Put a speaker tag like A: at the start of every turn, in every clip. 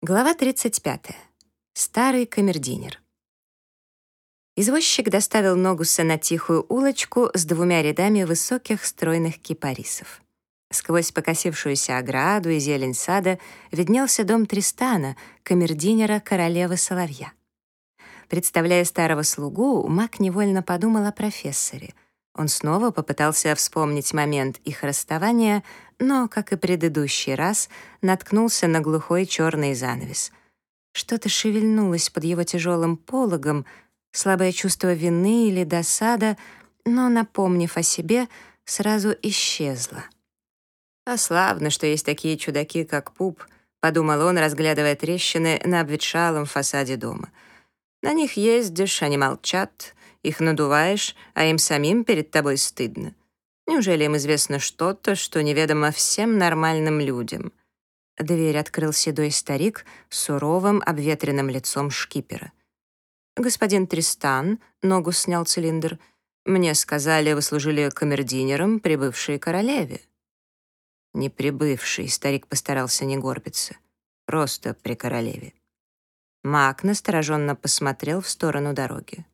A: Глава 35. Старый камердинер. Извозчик доставил Ногуса на тихую улочку с двумя рядами высоких стройных кипарисов. Сквозь покосившуюся ограду и зелень сада виднелся дом Тристана, камердинера королевы Соловья. Представляя старого слугу, Мак невольно подумал о профессоре. Он снова попытался вспомнить момент их расставания, но, как и предыдущий раз, наткнулся на глухой черный занавес. Что-то шевельнулось под его тяжелым пологом, слабое чувство вины или досада, но, напомнив о себе, сразу исчезло. «А славно, что есть такие чудаки, как Пуп», — подумал он, разглядывая трещины на обветшалом фасаде дома. «На них ездишь, они молчат, их надуваешь, а им самим перед тобой стыдно. Неужели им известно что-то, что неведомо всем нормальным людям? Дверь открыл седой старик с суровым, обветренным лицом шкипера. «Господин Тристан», — ногу снял цилиндр, «мне сказали, вы служили камердинером, прибывшей королеве». «Не прибывший», — старик постарался не горбиться. «Просто при королеве». Маг настороженно посмотрел в сторону дороги.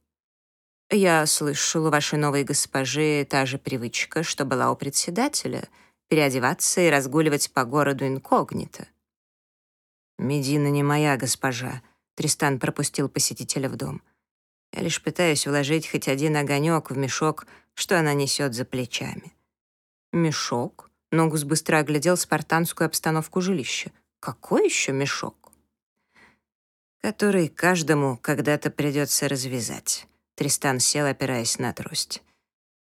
A: «Я слышал, у вашей новой госпожи та же привычка, что была у председателя — переодеваться и разгуливать по городу инкогнито». «Медина не моя госпожа», — Тристан пропустил посетителя в дом. «Я лишь пытаюсь вложить хоть один огонек в мешок, что она несет за плечами». «Мешок?» — Ногус быстро оглядел спартанскую обстановку жилища. «Какой еще мешок?» «Который каждому когда-то придется развязать». Тристан сел, опираясь на трость.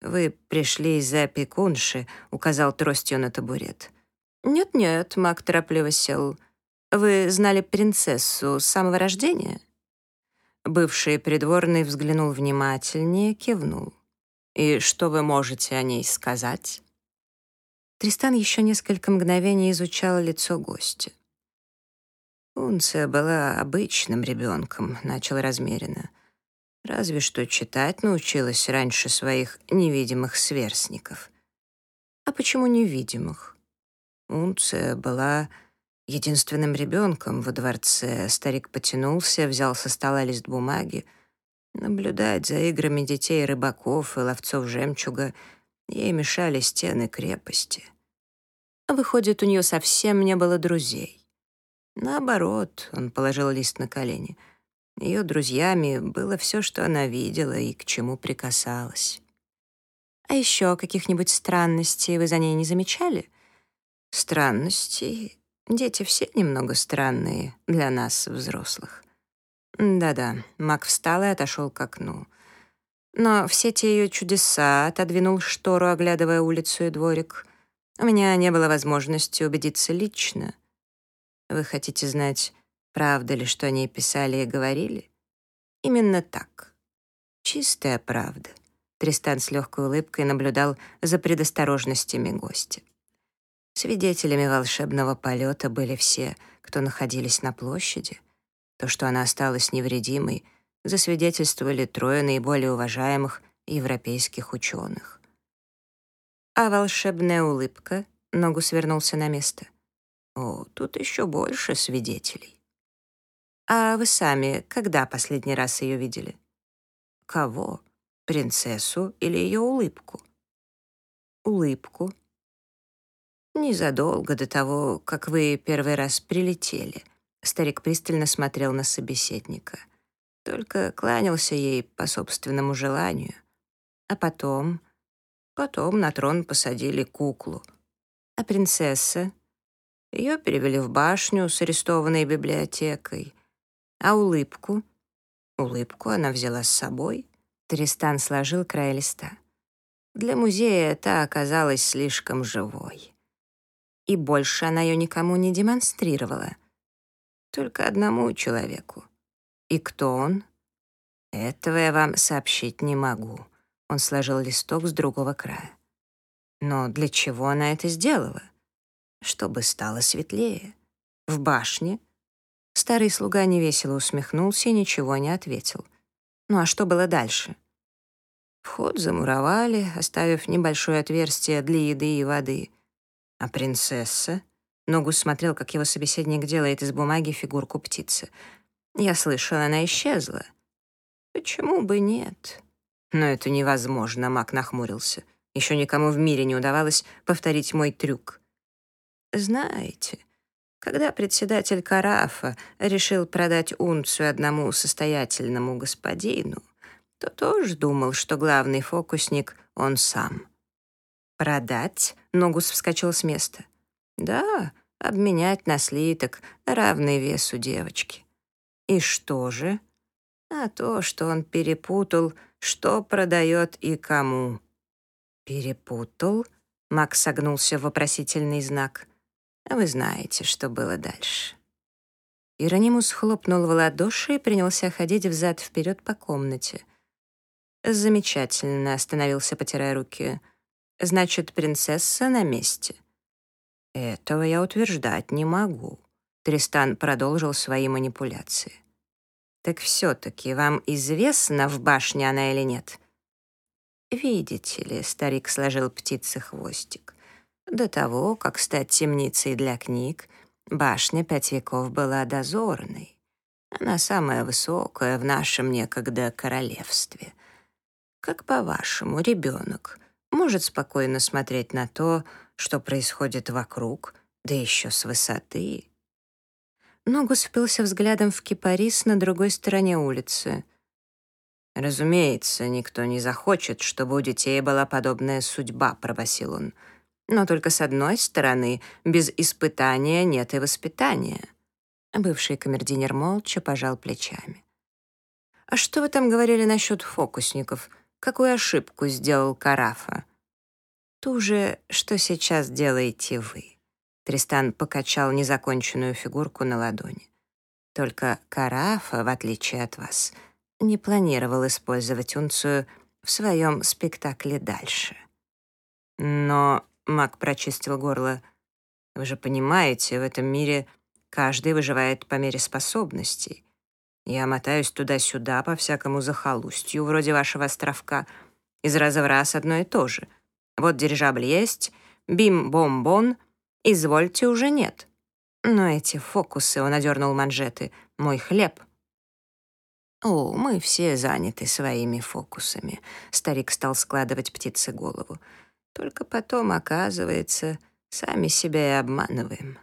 A: «Вы пришли из-за опекунши», — указал тростью на табурет. «Нет-нет», — маг торопливо сел. «Вы знали принцессу с самого рождения?» Бывший придворный взглянул внимательнее, кивнул. «И что вы можете о ней сказать?» Тристан еще несколько мгновений изучал лицо гостя. «Унция была обычным ребенком», — начал размеренно. Разве что читать научилась раньше своих невидимых сверстников. А почему невидимых? Унция была единственным ребенком во дворце. Старик потянулся, взял со стола лист бумаги. Наблюдать за играми детей рыбаков и ловцов жемчуга ей мешали стены крепости. А выходит, у нее совсем не было друзей. Наоборот, он положил лист на колени — ее друзьями было все, что она видела и к чему прикасалась. А еще каких-нибудь странностей вы за ней не замечали? Странностей? Дети все немного странные для нас, взрослых. Да-да, Мак встал и отошел к окну. Но все те ее чудеса отодвинул штору, оглядывая улицу и дворик. У меня не было возможности убедиться лично. Вы хотите знать, Правда ли, что они писали и говорили? Именно так. Чистая правда. Тристан с легкой улыбкой наблюдал за предосторожностями гостя. Свидетелями волшебного полета были все, кто находились на площади. То, что она осталась невредимой, засвидетельствовали трое наиболее уважаемых европейских ученых. А волшебная улыбка, ногу свернулся на место. О, тут еще больше свидетелей. А вы сами когда последний раз ее видели? Кого? Принцессу или ее улыбку? Улыбку. Незадолго до того, как вы первый раз прилетели. Старик пристально смотрел на собеседника. Только кланялся ей по собственному желанию. А потом... Потом на трон посадили куклу. А принцесса? Ее перевели в башню с арестованной библиотекой. А улыбку? Улыбку она взяла с собой. Тристан сложил край листа. Для музея та оказалась слишком живой. И больше она ее никому не демонстрировала. Только одному человеку. И кто он? Этого я вам сообщить не могу. Он сложил листок с другого края. Но для чего она это сделала? Чтобы стало светлее. В башне Старый слуга невесело усмехнулся и ничего не ответил. Ну а что было дальше? Вход замуровали, оставив небольшое отверстие для еды и воды. А принцесса? Ногу смотрел, как его собеседник делает из бумаги фигурку птицы. Я слышал, она исчезла. Почему бы нет? Но это невозможно, Мак нахмурился. Еще никому в мире не удавалось повторить мой трюк. Знаете, когда председатель Карафа решил продать унцию одному состоятельному господину, то тоже думал, что главный фокусник — он сам. «Продать?» — Ногус вскочил с места. «Да, обменять на слиток, равный весу девочки». «И что же?» «А то, что он перепутал, что продает и кому». «Перепутал?» — Макс согнулся в вопросительный знак. А вы знаете, что было дальше». Иронимус хлопнул в ладоши и принялся ходить взад-вперед по комнате. «Замечательно», — остановился, потирая руки. «Значит, принцесса на месте». «Этого я утверждать не могу», — Тристан продолжил свои манипуляции. «Так все-таки вам известно, в башне она или нет?» «Видите ли», — старик сложил птицы хвостик, до того, как стать темницей для книг, башня пять веков была дозорной. Она самая высокая в нашем некогда королевстве. Как по-вашему, ребенок может спокойно смотреть на то, что происходит вокруг, да еще с высоты? Ногус впился взглядом в кипарис на другой стороне улицы. «Разумеется, никто не захочет, чтобы у детей была подобная судьба», — пробасил он. Но только с одной стороны, без испытания нет и воспитания. Бывший камердинер молча пожал плечами. «А что вы там говорили насчет фокусников? Какую ошибку сделал Карафа?» «Ту же, что сейчас делаете вы». Тристан покачал незаконченную фигурку на ладони. «Только Карафа, в отличие от вас, не планировал использовать унцию в своем спектакле дальше». «Но Мак прочистил горло. «Вы же понимаете, в этом мире каждый выживает по мере способностей. Я мотаюсь туда-сюда по всякому захолустью, вроде вашего островка. Из раза в раз одно и то же. Вот дирижабль есть, бим-бом-бон, извольте уже нет. Но эти фокусы, он одернул манжеты, мой хлеб». «О, мы все заняты своими фокусами», — старик стал складывать птице голову. Только потом, оказывается, сами себя и обманываем.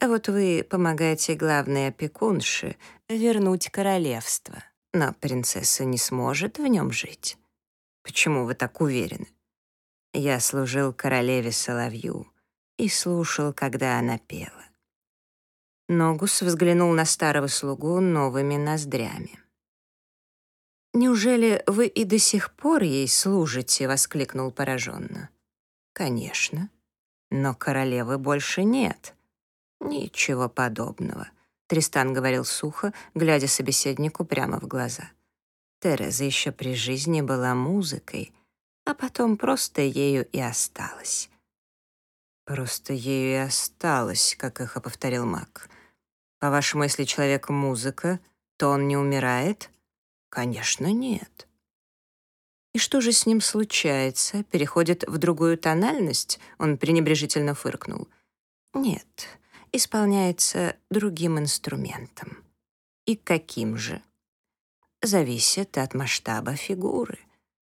A: А вот вы помогаете главной опекунше вернуть королевство, но принцесса не сможет в нем жить. Почему вы так уверены? Я служил королеве Соловью и слушал, когда она пела. Ногус взглянул на старого слугу новыми ноздрями. «Неужели вы и до сих пор ей служите?» — воскликнул пораженно. «Конечно. Но королевы больше нет». «Ничего подобного», — Тристан говорил сухо, глядя собеседнику прямо в глаза. Тереза еще при жизни была музыкой, а потом просто ею и осталась. «Просто ею и осталась», — как эхо повторил Мак. «По-вашему, если человек музыка, то он не умирает?» Конечно, нет. И что же с ним случается? Переходит в другую тональность? Он пренебрежительно фыркнул. Нет, исполняется другим инструментом. И каким же? Зависит от масштаба фигуры.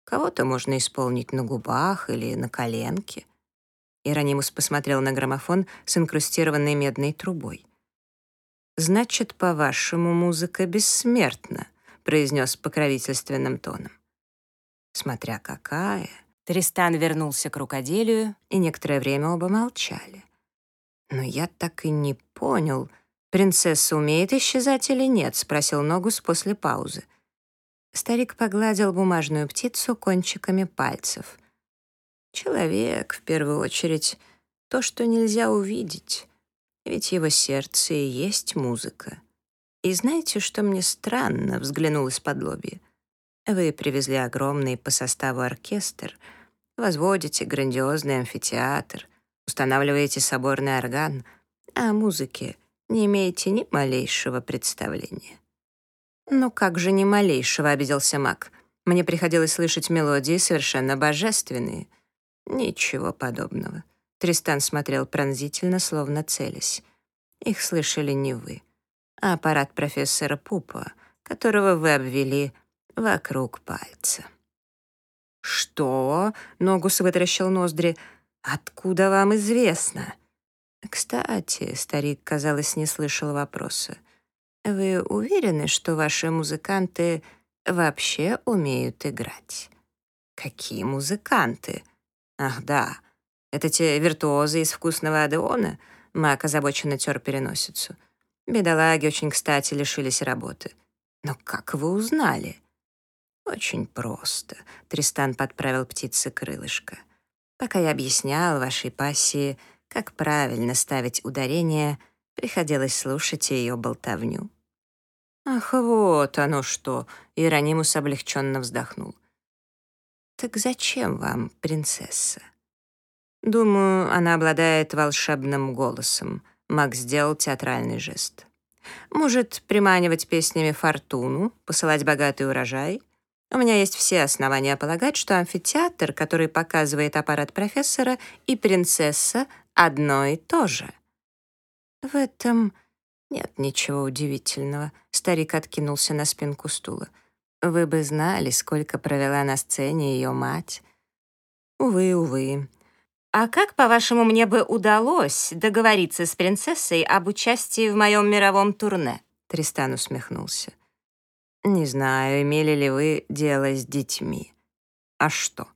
A: Кого-то можно исполнить на губах или на коленке. Иронимус посмотрел на граммофон с инкрустированной медной трубой. «Значит, по-вашему, музыка бессмертна?» Произнес покровительственным тоном. Смотря какая. Тристан вернулся к рукоделию, и некоторое время оба молчали. Но я так и не понял, принцесса умеет исчезать или нет, спросил Ногус после паузы. Старик погладил бумажную птицу кончиками пальцев. Человек, в первую очередь, то, что нельзя увидеть, ведь его сердце и есть музыка. И знаете, что мне странно, взглянул из-под лобья. Вы привезли огромный по составу оркестр, возводите грандиозный амфитеатр, устанавливаете соборный орган, а о музыке не имеете ни малейшего представления. «Ну как же ни малейшего», — обиделся Мак. «Мне приходилось слышать мелодии совершенно божественные». «Ничего подобного. Тристан смотрел пронзительно, словно целясь. Их слышали не вы, а аппарат профессора Пупа, которого вы обвели вокруг пальца. «Что?» — Ногус вытаращил ноздри. «Откуда вам известно?» «Кстати», — старик, казалось, не слышал вопроса, «вы уверены, что ваши музыканты вообще умеют играть?» «Какие музыканты?» «Ах, да, это те виртуозы из вкусного Адеона?» Мак озабоченно тер переносицу. «Бедолаги очень кстати лишились работы». «Но как вы узнали?» «Очень просто», — Тристан подправил птице крылышко. «Пока я объяснял вашей пассии, как правильно ставить ударение, приходилось слушать ее болтовню». «Ах, вот оно что!» — Иеронимус облегченно вздохнул. «Так зачем вам принцесса?» «Думаю, она обладает волшебным голосом», — Макс сделал театральный жест. «Может приманивать песнями фортуну, посылать богатый урожай?» У меня есть все основания полагать, что амфитеатр, который показывает аппарат профессора, и принцесса — одно и то же. В этом нет ничего удивительного. Старик откинулся на спинку стула. Вы бы знали, сколько провела на сцене ее мать. Увы, увы. А как, по-вашему, мне бы удалось договориться с принцессой об участии в моем мировом турне? Тристан усмехнулся. Не знаю, имели ли вы дело с детьми. А что?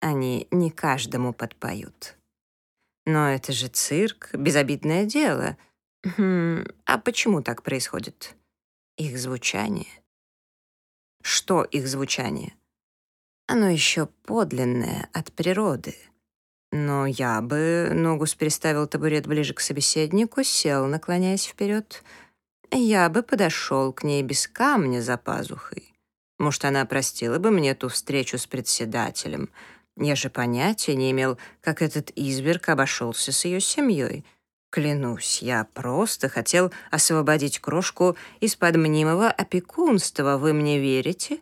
A: Они не каждому подпоют. Но это же цирк, безобидное дело. Хм, а почему так происходит? Их звучание. Что их звучание? Оно еще подлинное от природы. Но я бы, Ногус переставил табурет ближе к собеседнику, сел, наклоняясь вперед, я бы подошел к ней без камня за пазухой. Может, она простила бы мне ту встречу с председателем. Я же понятия не имел, как этот изверг обошелся с ее семьей. Клянусь, я просто хотел освободить крошку из-под мнимого опекунства. Вы мне верите?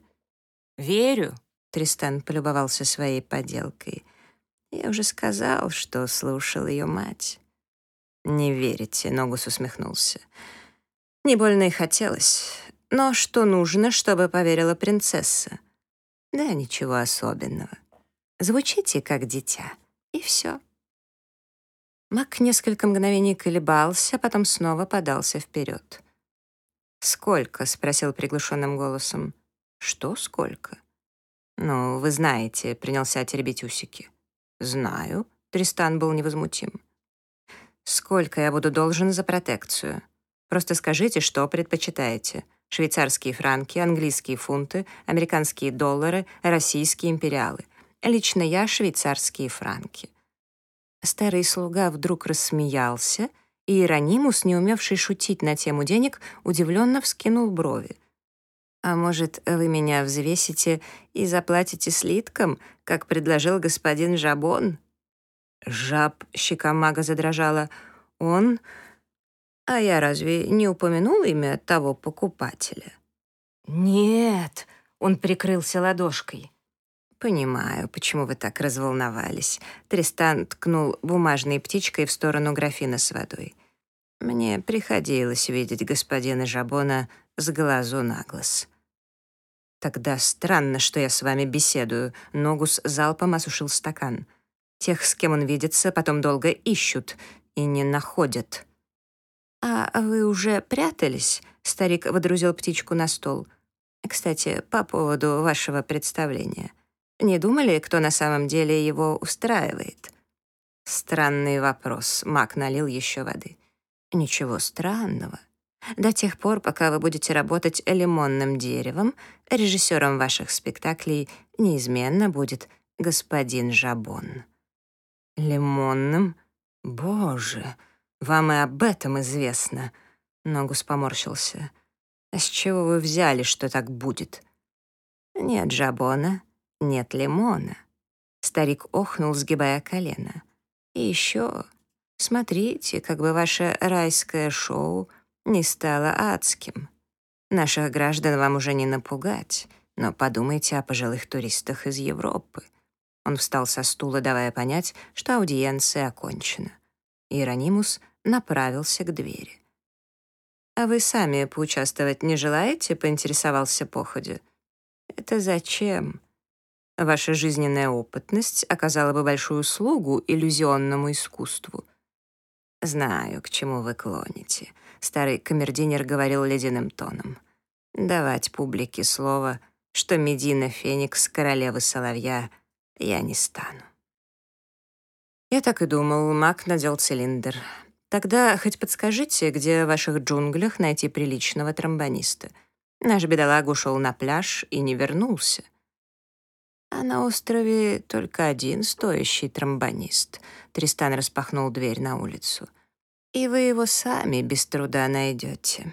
A: Верю, Тристан полюбовался своей поделкой. Я уже сказал, что слушал ее мать. Не верите, Ногус усмехнулся. Не больно и хотелось. Но что нужно, чтобы поверила принцесса? Да ничего особенного. Звучите как дитя, и все. Мак несколько мгновений колебался, потом снова подался вперед. «Сколько?» — спросил приглушенным голосом. «Что сколько?» «Ну, вы знаете», — принялся теребить усики. «Знаю», — Тристан был невозмутим. «Сколько я буду должен за протекцию?» Просто скажите, что предпочитаете. Швейцарские франки, английские фунты, американские доллары, российские империалы. Лично я швейцарские франки. Старый слуга вдруг рассмеялся, и Иеронимус, не умевший шутить на тему денег, удивленно вскинул брови. «А может, вы меня взвесите и заплатите слитком, как предложил господин Жабон?» Жаб, щека мага задрожала. «Он...» А я разве не упомянул имя того покупателя? Нет, он прикрылся ладошкой. Понимаю, почему вы так разволновались. Тристан ткнул бумажной птичкой в сторону графина с водой. Мне приходилось видеть господина Жабона с глазу на глаз. Тогда странно, что я с вами беседую. Ногус залпом осушил стакан. Тех, с кем он видится, потом долго ищут и не находят. «А вы уже прятались?» — старик водрузил птичку на стол. «Кстати, по поводу вашего представления. Не думали, кто на самом деле его устраивает?» Странный вопрос. Мак налил еще воды. Ничего странного. До тех пор, пока вы будете работать лимонным деревом, режиссером ваших спектаклей неизменно будет господин Жабон. Лимонным? Боже, вам и об этом известно. Ногус поморщился. А с чего вы взяли, что так будет? Нет жабона, нет лимона. Старик охнул, сгибая колено. И еще, смотрите, как бы ваше райское шоу не стало адским. Наших граждан вам уже не напугать, но подумайте о пожилых туристах из Европы. Он встал со стула, давая понять, что аудиенция окончена. Иеронимус направился к двери. «А вы сами поучаствовать не желаете?» — поинтересовался походе. «Это зачем?» Ваша жизненная опытность оказала бы большую услугу иллюзионному искусству. Знаю, к чему вы клоните. Старый камердинер говорил ледяным тоном. Давать публике слово, что Медина Феникс королевы Соловья я не стану. Я так и думал, маг надел цилиндр. Тогда хоть подскажите, где в ваших джунглях найти приличного тромбониста. Наш бедолага ушел на пляж и не вернулся. А на острове только один стоящий тромбонист. Тристан распахнул дверь на улицу. И вы его сами без труда найдете.